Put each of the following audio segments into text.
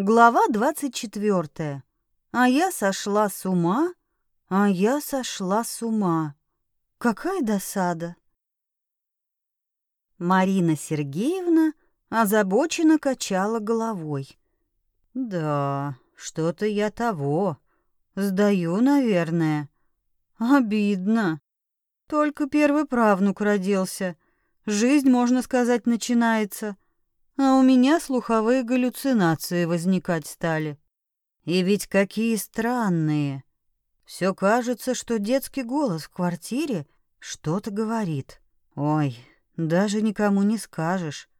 Глава двадцать четвертая. А я сошла с ума, а я сошла с ума. Какая досада. Марина Сергеевна озабоченно качала головой. Да, что-то я того. Сдаю, наверное. Обидно. Только первый правнук родился. Жизнь, можно сказать, начинается а у меня слуховые галлюцинации возникать стали. И ведь какие странные. Все кажется, что детский голос в квартире что-то говорит. Ой, даже никому не скажешь.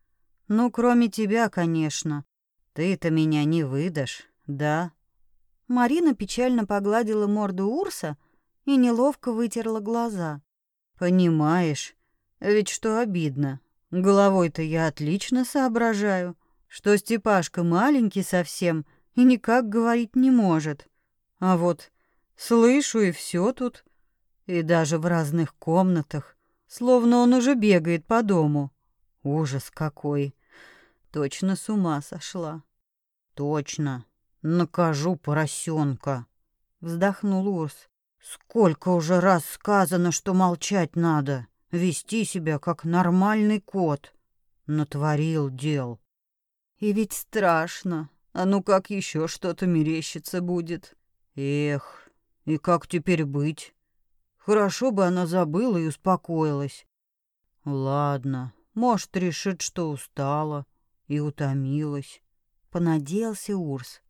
Ну, кроме тебя, конечно. Ты-то меня не выдашь, да? Марина печально погладила морду Урса и неловко вытерла глаза. Понимаешь, ведь что обидно, Головой-то я отлично соображаю, что Степашка маленький совсем и никак говорить не может. А вот слышу и все тут, и даже в разных комнатах, словно он уже бегает по дому. Ужас какой! Точно с ума сошла. Точно. Накажу поросенка. Вздохнул Урс. Сколько уже раз сказано, что молчать надо вести себя как нормальный кот. Натворил дел. И ведь страшно. А ну как еще что-то мерещится будет? Эх, и как теперь быть? Хорошо бы она забыла и успокоилась. Ладно, может, решит, что устала и утомилась. Понадеялся Урс.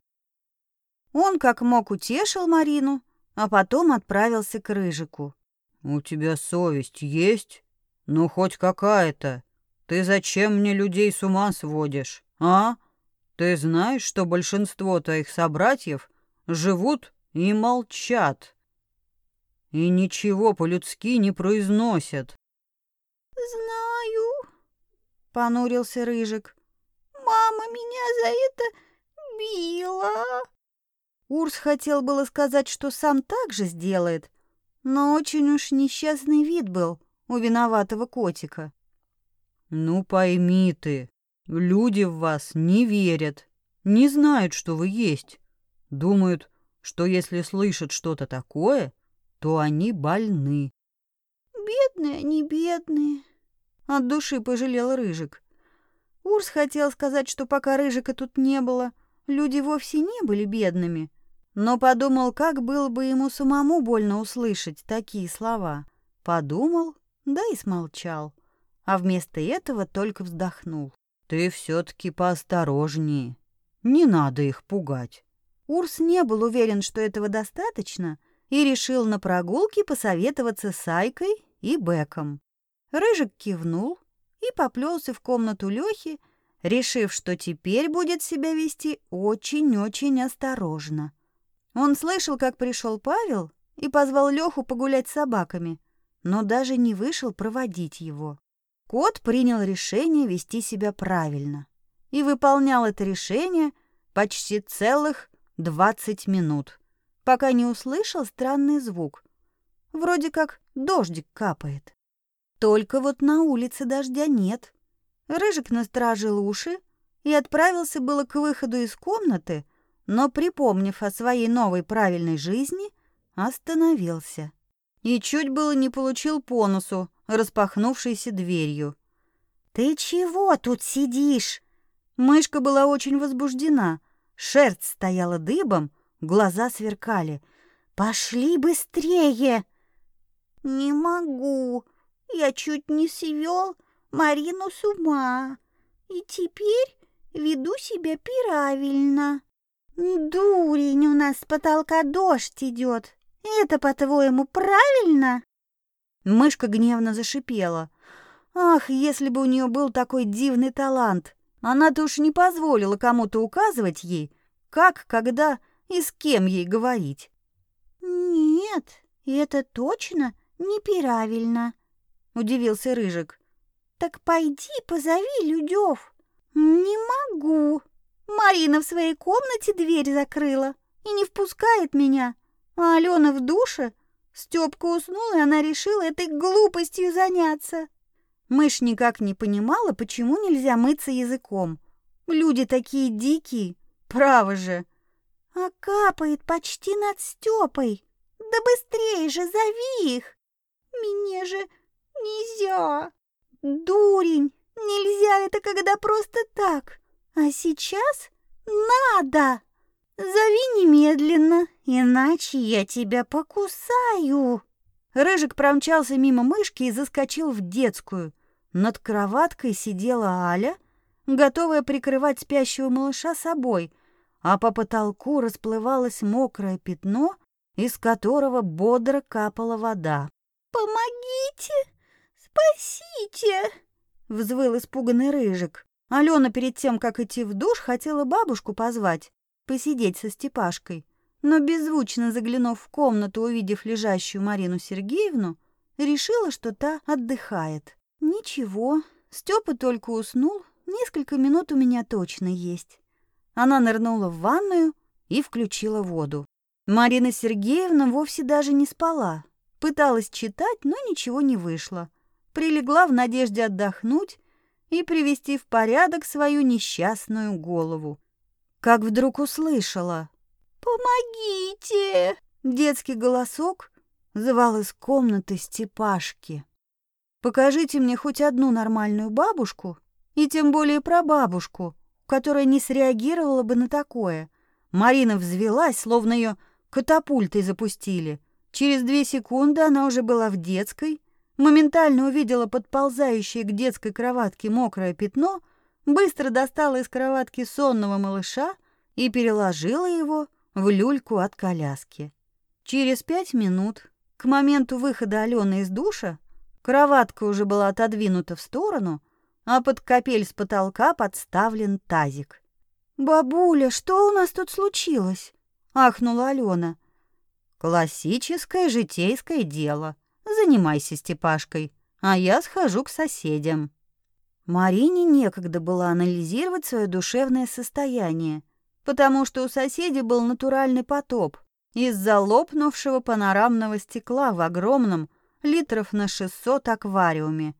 Он как мог утешил Марину, а потом отправился к Рыжику. «У тебя совесть есть? Ну, хоть какая-то. Ты зачем мне людей с ума сводишь, а? Ты знаешь, что большинство твоих собратьев живут и молчат, и ничего по-людски не произносят?» «Знаю», — понурился Рыжик. «Мама меня за это била». Урс хотел было сказать, что сам так же сделает, но очень уж несчастный вид был у виноватого котика. «Ну пойми ты, люди в вас не верят, не знают, что вы есть. Думают, что если слышат что-то такое, то они больны». «Бедные они, бедные», — от души пожалел Рыжик. Урс хотел сказать, что пока Рыжика тут не было, люди вовсе не были бедными, но подумал, как было бы ему самому больно услышать такие слова. Подумал, да и смолчал, а вместо этого только вздохнул. «Ты все-таки поосторожнее. Не надо их пугать». Урс не был уверен, что этого достаточно, и решил на прогулке посоветоваться с Айкой и Беком. Рыжик кивнул и поплелся в комнату Лехи, решив, что теперь будет себя вести очень-очень осторожно. Он слышал, как пришел Павел и позвал Леху погулять с собаками, но даже не вышел проводить его. Кот принял решение вести себя правильно и выполнял это решение почти целых двадцать минут, пока не услышал странный звук. Вроде как дождик капает. Только вот на улице дождя нет. Рыжик насторожил уши и отправился было к выходу из комнаты, но, припомнив о своей новой правильной жизни, остановился. И чуть было не получил по носу, распахнувшейся дверью. «Ты чего тут сидишь?» Мышка была очень возбуждена, шерсть стояла дыбом, глаза сверкали. «Пошли быстрее!» «Не могу, я чуть не свел Марину с ума, и теперь веду себя правильно». «Дурень, у нас с потолка дождь идет. Это, по-твоему, правильно?» Мышка гневно зашипела. «Ах, если бы у нее был такой дивный талант! Она-то уж не позволила кому-то указывать ей, как, когда и с кем ей говорить». «Нет, это точно неправильно», — удивился Рыжик. «Так пойди позови Людев». «Не могу», Марина в своей комнате дверь закрыла и не впускает меня. А Алена в душе. Стёпка уснул, и она решила этой глупостью заняться. Мышь никак не понимала, почему нельзя мыться языком. Люди такие дикие, право же. А капает почти над Стёпой. Да быстрее же, зови их. Мне же нельзя. Дурень, нельзя это когда просто так. А сейчас надо. Зови немедленно, иначе я тебя покусаю. Рыжик промчался мимо мышки и заскочил в детскую. Над кроваткой сидела Аля, готовая прикрывать спящего малыша собой, а по потолку расплывалось мокрое пятно, из которого бодро капала вода. «Помогите! Спасите!» — взвыл испуганный Рыжик. Алена перед тем, как идти в душ, хотела бабушку позвать, посидеть со Степашкой но беззвучно заглянув в комнату, увидев лежащую Марину Сергеевну, решила, что та отдыхает. Ничего, Степа только уснул, несколько минут у меня точно есть. Она нырнула в ванную и включила воду. Марина Сергеевна вовсе даже не спала. Пыталась читать, но ничего не вышло. Прилегла в надежде отдохнуть и привести в порядок свою несчастную голову. Как вдруг услышала «Помогите!» Детский голосок звал из комнаты Степашки. «Покажите мне хоть одну нормальную бабушку, и тем более прабабушку, которая не среагировала бы на такое». Марина взвелась, словно ее катапультой запустили. Через две секунды она уже была в детской, моментально увидела подползающее к детской кроватке мокрое пятно, быстро достала из кроватки сонного малыша и переложила его в люльку от коляски. Через пять минут, к моменту выхода Алены из душа, кроватка уже была отодвинута в сторону, а под капель с потолка подставлен тазик. «Бабуля, что у нас тут случилось?» — ахнула Алена. «Классическое житейское дело. Занимайся Степашкой, а я схожу к соседям». Марине некогда было анализировать свое душевное состояние потому что у соседей был натуральный потоп из-за лопнувшего панорамного стекла в огромном, литров на 600 аквариуме.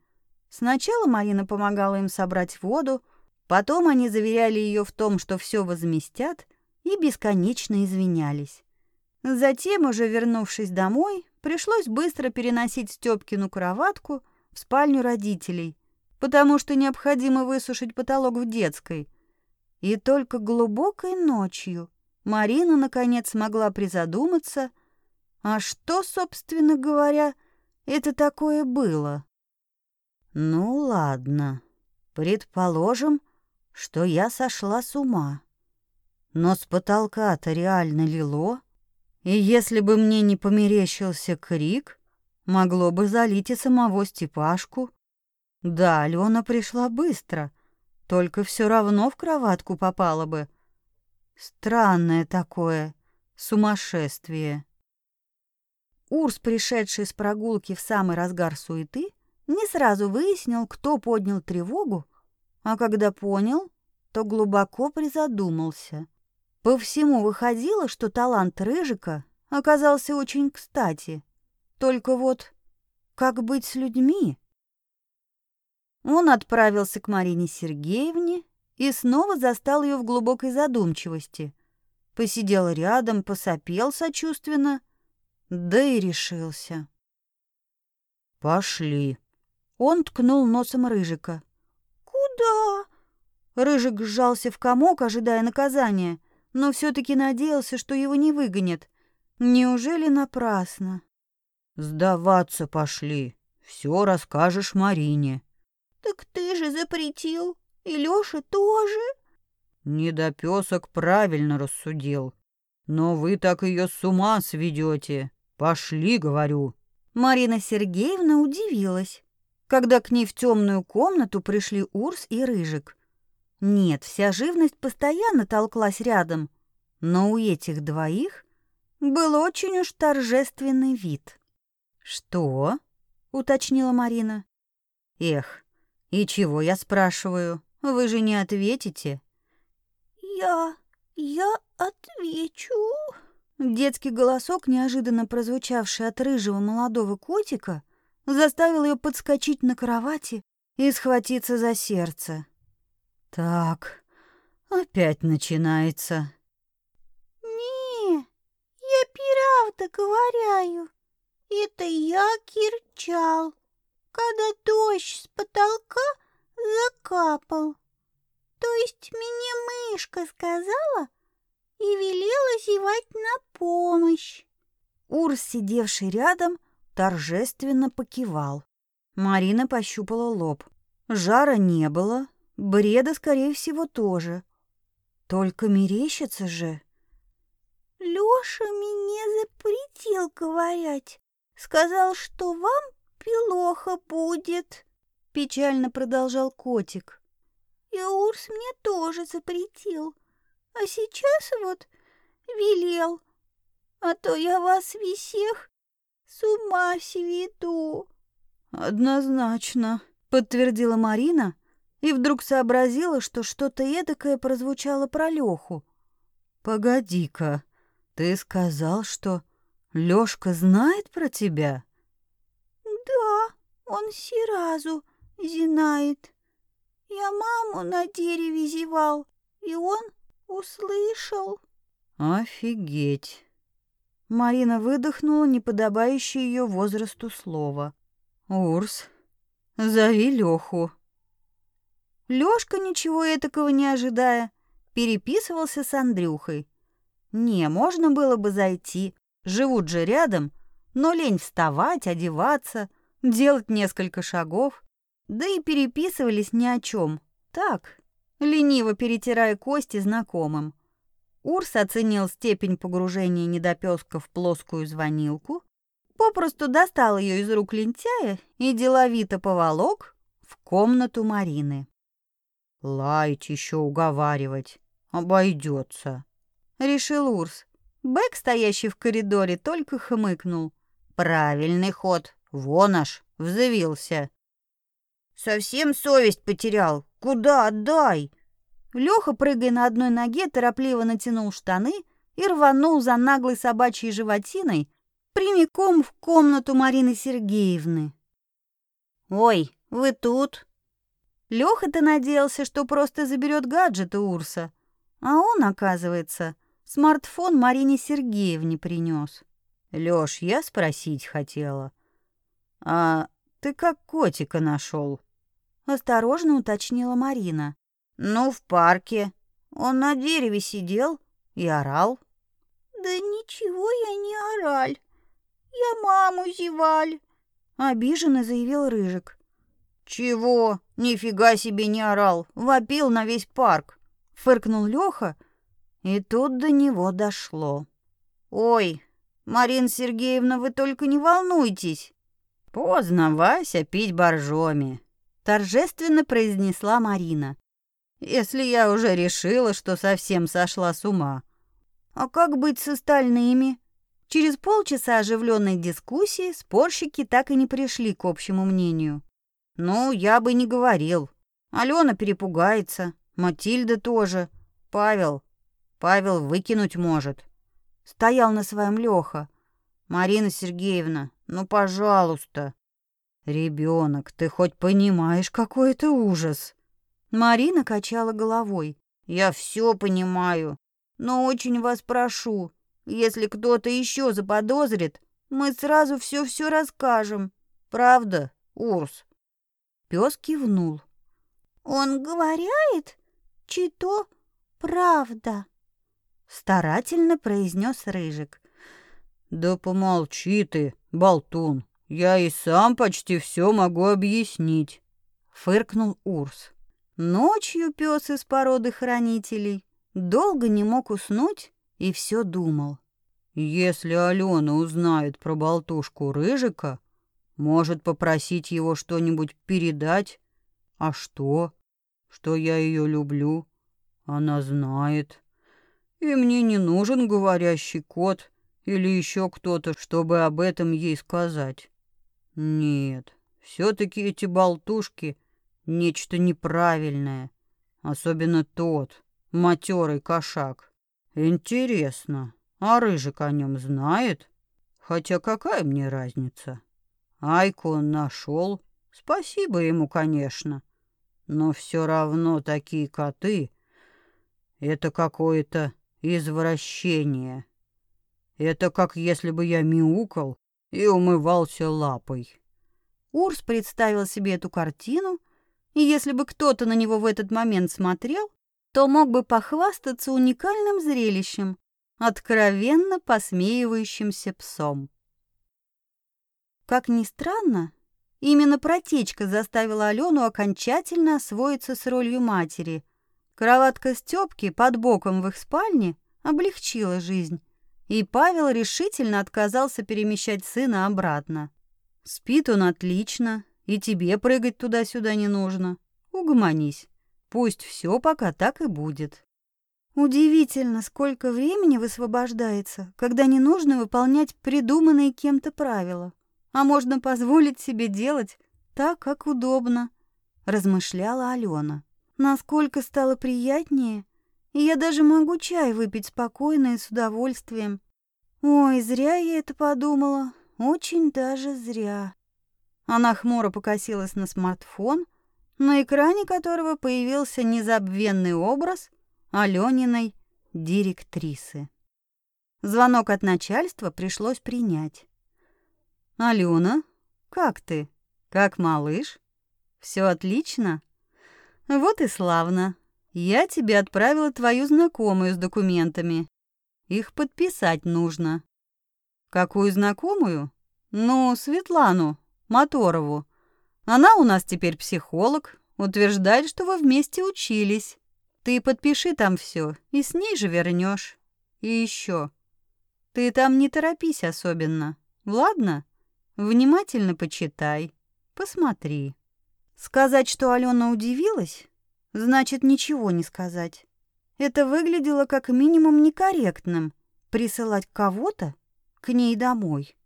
Сначала Марина помогала им собрать воду, потом они заверяли ее в том, что все возместят, и бесконечно извинялись. Затем, уже вернувшись домой, пришлось быстро переносить Стёпкину кроватку в спальню родителей, потому что необходимо высушить потолок в детской – и только глубокой ночью Марина наконец смогла призадуматься, а что, собственно говоря, это такое было? Ну ладно, предположим, что я сошла с ума. Но с потолка-то реально лило, и если бы мне не померещился крик, могло бы залить и самого Степашку. Да, Алена пришла быстро — только все равно в кроватку попала бы. Странное такое сумасшествие. Урс, пришедший с прогулки в самый разгар суеты, не сразу выяснил, кто поднял тревогу, а когда понял, то глубоко призадумался. По всему выходило, что талант Рыжика оказался очень кстати. Только вот как быть с людьми? Он отправился к Марине Сергеевне и снова застал ее в глубокой задумчивости. Посидел рядом, посопел сочувственно, да и решился. «Пошли». Он ткнул носом Рыжика. «Куда?» Рыжик сжался в комок, ожидая наказания, но все-таки надеялся, что его не выгонят. Неужели напрасно? «Сдаваться пошли. Все расскажешь Марине». Так ты же запретил. И Лёша тоже. Недопёсок правильно рассудил. Но вы так её с ума сведёте. Пошли, говорю. Марина Сергеевна удивилась, когда к ней в тёмную комнату пришли Урс и Рыжик. Нет, вся живность постоянно толклась рядом, но у этих двоих был очень уж торжественный вид. «Что?» — уточнила Марина. «Эх, «И чего я спрашиваю? Вы же не ответите?» «Я... я отвечу...» Детский голосок, неожиданно прозвучавший от рыжего молодого котика, заставил ее подскочить на кровати и схватиться за сердце. «Так, Опять начинается. Не, я правда говорю. Это я кирчал, когда дождь с потолка закапал. То есть мне мышка сказала и велела зевать на помощь. Урс, сидевший рядом, торжественно покивал. Марина пощупала лоб. Жара не было, бреда, скорее всего, тоже. Только мерещится же. Лёша меня запретил говорить. Сказал, что вам пилоха будет. Печально продолжал котик. И Урс мне тоже запретил. А сейчас вот велел. А то я вас всех с ума сведу. Однозначно, подтвердила Марина и вдруг сообразила, что что-то эдакое прозвучало про Леху. Погоди-ка, ты сказал, что Лёшка знает про тебя? Да, он сразу знает. Я маму на дереве зевал, и он услышал. Офигеть. Марина выдохнула неподобающее ее возрасту слово. Урс, зови Лёху. Лёшка, ничего этакого не ожидая, переписывался с Андрюхой. Не, можно было бы зайти, живут же рядом, но лень вставать, одеваться, делать несколько шагов. Да и переписывались ни о чем. Так, лениво перетирая кости знакомым. Урс оценил степень погружения недопёска в плоскую звонилку, попросту достал ее из рук лентяя и деловито поволок в комнату Марины. «Лаять еще уговаривать, обойдется», — решил Урс. Бэк, стоящий в коридоре, только хмыкнул. «Правильный ход, вон аж, взвился». «Совсем совесть потерял. Куда отдай?» Леха, прыгая на одной ноге, торопливо натянул штаны и рванул за наглой собачьей животиной прямиком в комнату Марины Сергеевны. «Ой, вы тут?» Леха-то надеялся, что просто заберет гаджет у Урса, а он, оказывается, смартфон Марине Сергеевне принес. «Лёш, я спросить хотела. А ты как котика нашел? Осторожно уточнила Марина. Ну, в парке. Он на дереве сидел и орал. Да ничего я не ораль. Я маму зеваль. Обиженно заявил Рыжик. Чего? Нифига себе не орал. Вопил на весь парк. Фыркнул Лёха, и тут до него дошло. Ой, Марина Сергеевна, вы только не волнуйтесь. Поздно, Вася, пить боржоми. Торжественно произнесла Марина если я уже решила, что совсем сошла с ума. А как быть с остальными? Через полчаса оживленной дискуссии спорщики так и не пришли к общему мнению. Ну, я бы не говорил. Алена перепугается, Матильда тоже. Павел. Павел выкинуть может. Стоял на своем Леха. Марина Сергеевна, ну, пожалуйста. Ребенок, ты хоть понимаешь, какой это ужас? Марина качала головой. «Я все понимаю, но очень вас прошу, если кто-то еще заподозрит, мы сразу все-все расскажем. Правда, Урс?» Пес кивнул. «Он говорит, чито правда», — старательно произнес Рыжик. «Да помолчи ты, болтун, я и сам почти все могу объяснить», — фыркнул Урс. Ночью пес из породы хранителей долго не мог уснуть и все думал. Если Алена узнает про болтушку Рыжика, может попросить его что-нибудь передать. А что? Что я ее люблю? Она знает. И мне не нужен говорящий кот или еще кто-то, чтобы об этом ей сказать. Нет, все-таки эти болтушки — нечто неправильное, особенно тот, матерый кошак. Интересно, а Рыжик о нем знает? Хотя какая мне разница? Айку он нашел, спасибо ему, конечно. Но все равно такие коты... Это какое-то извращение. Это как если бы я мяукал и умывался лапой. Урс представил себе эту картину, и если бы кто-то на него в этот момент смотрел, то мог бы похвастаться уникальным зрелищем, откровенно посмеивающимся псом. Как ни странно, именно протечка заставила Алену окончательно освоиться с ролью матери. Кроватка Стёпки под боком в их спальне облегчила жизнь, и Павел решительно отказался перемещать сына обратно. Спит он отлично, и тебе прыгать туда-сюда не нужно. Угомонись. Пусть все пока так и будет. Удивительно, сколько времени высвобождается, когда не нужно выполнять придуманные кем-то правила, а можно позволить себе делать так, как удобно, размышляла Алена. Насколько стало приятнее, и я даже могу чай выпить спокойно и с удовольствием. Ой, зря я это подумала, очень даже зря. Она хмуро покосилась на смартфон, на экране которого появился незабвенный образ Алёниной директрисы. Звонок от начальства пришлось принять. «Алена, как ты? Как малыш? Все отлично? Вот и славно. Я тебе отправила твою знакомую с документами. Их подписать нужно». «Какую знакомую?» «Ну, Светлану, Моторову. Она у нас теперь психолог, утверждает, что вы вместе учились. Ты подпиши там все и с ней же вернешь. И еще. Ты там не торопись особенно, ладно? Внимательно почитай, посмотри. Сказать, что Алена удивилась, значит ничего не сказать. Это выглядело как минимум некорректным присылать кого-то к ней домой.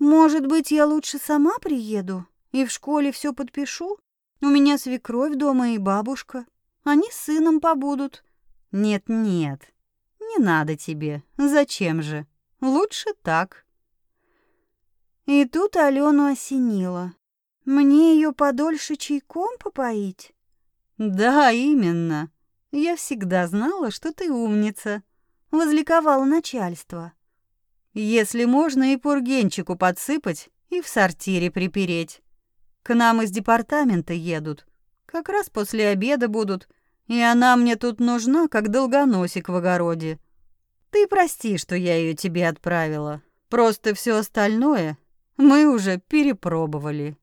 Может быть, я лучше сама приеду и в школе все подпишу? У меня свекровь дома и бабушка. Они с сыном побудут. Нет-нет, не надо тебе. Зачем же? Лучше так. И тут Алену осенило. Мне ее подольше чайком попоить? Да, именно. Я всегда знала, что ты умница. Возликовало начальство. Если можно и пургенчику подсыпать, и в сортире припереть. К нам из департамента едут. Как раз после обеда будут, и она мне тут нужна, как долгоносик в огороде. Ты прости, что я ее тебе отправила. Просто все остальное мы уже перепробовали.